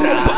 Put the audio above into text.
Será?